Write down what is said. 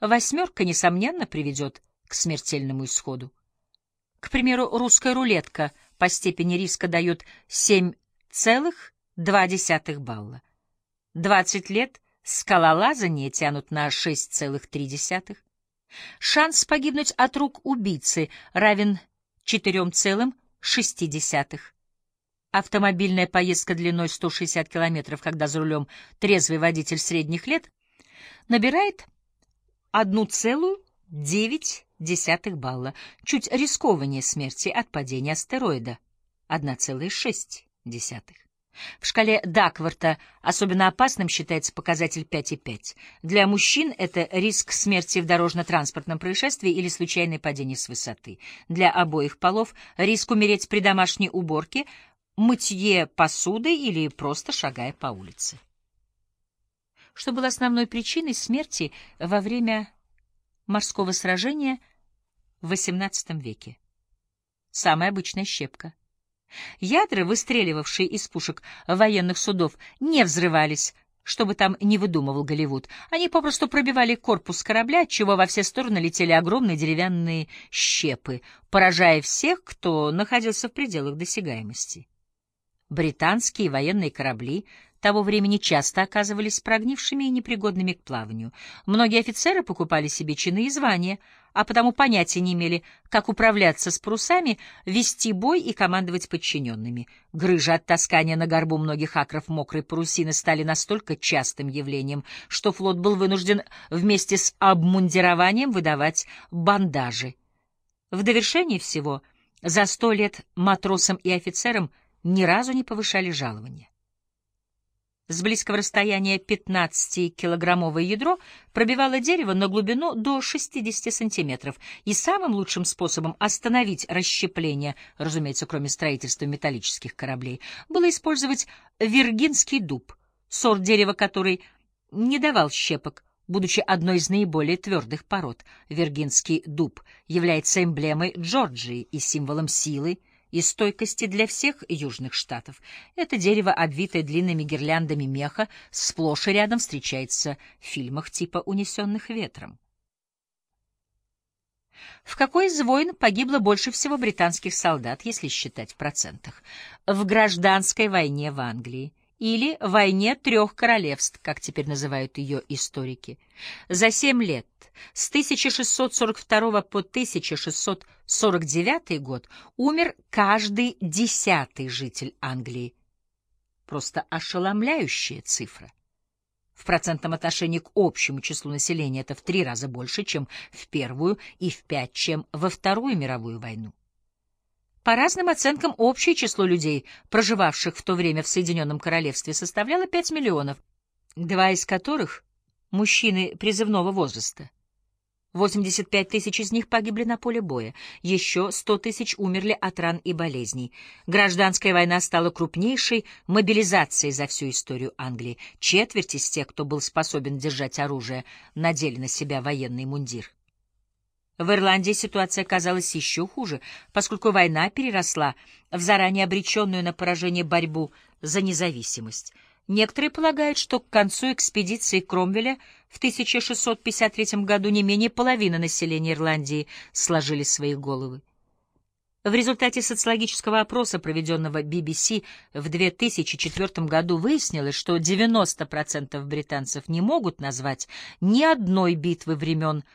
восьмерка, несомненно, приведет к смертельному исходу. К примеру, русская рулетка по степени риска дает 7,2 балла. 20 лет скалолазания тянут на 6,3. Шанс погибнуть от рук убийцы равен 4,6. Автомобильная поездка длиной 160 километров, когда за рулем трезвый водитель средних лет, набирает 1,9 балла, чуть рискованнее смерти от падения астероида — 1,6. В шкале Дакварта особенно опасным считается показатель 5,5. Для мужчин это риск смерти в дорожно-транспортном происшествии или случайное падение с высоты. Для обоих полов риск умереть при домашней уборке, мытье посуды или просто шагая по улице. Что было основной причиной смерти во время морского сражения в XVIII веке? Самая обычная щепка. Ядра, выстреливавшие из пушек военных судов, не взрывались, чтобы там не выдумывал Голливуд. Они попросту пробивали корпус корабля, отчего во все стороны летели огромные деревянные щепы, поражая всех, кто находился в пределах досягаемости. Британские военные корабли того времени часто оказывались прогнившими и непригодными к плаванию. Многие офицеры покупали себе чины и звания, а потому понятия не имели, как управляться с парусами, вести бой и командовать подчиненными. Грыжи от таскания на горбу многих акров мокрой парусины стали настолько частым явлением, что флот был вынужден вместе с обмундированием выдавать бандажи. В довершение всего, за сто лет матросам и офицерам ни разу не повышали жалования. С близкого расстояния 15-килограммовое ядро пробивало дерево на глубину до 60 сантиметров, и самым лучшим способом остановить расщепление, разумеется, кроме строительства металлических кораблей, было использовать виргинский дуб, сорт дерева который не давал щепок, будучи одной из наиболее твердых пород. Виргинский дуб является эмблемой Джорджии и символом силы, и стойкости для всех южных штатов. Это дерево, обвитое длинными гирляндами меха, сплошь и рядом встречается в фильмах типа «Унесенных ветром». В какой из войн погибло больше всего британских солдат, если считать в процентах? В гражданской войне в Англии или «Войне трех королевств», как теперь называют ее историки. За семь лет, с 1642 по 1649 год, умер каждый десятый житель Англии. Просто ошеломляющая цифра. В процентном отношении к общему числу населения это в три раза больше, чем в Первую, и в пять, чем во Вторую мировую войну. По разным оценкам, общее число людей, проживавших в то время в Соединенном Королевстве, составляло 5 миллионов, два из которых — мужчины призывного возраста. 85 тысяч из них погибли на поле боя, еще 100 тысяч умерли от ран и болезней. Гражданская война стала крупнейшей мобилизацией за всю историю Англии. Четверть из тех, кто был способен держать оружие, надели на себя военный мундир. В Ирландии ситуация казалась еще хуже, поскольку война переросла в заранее обреченную на поражение борьбу за независимость. Некоторые полагают, что к концу экспедиции Кромвеля в 1653 году не менее половины населения Ирландии сложили свои головы. В результате социологического опроса, проведенного BBC в 2004 году, выяснилось, что 90% британцев не могут назвать ни одной битвы времен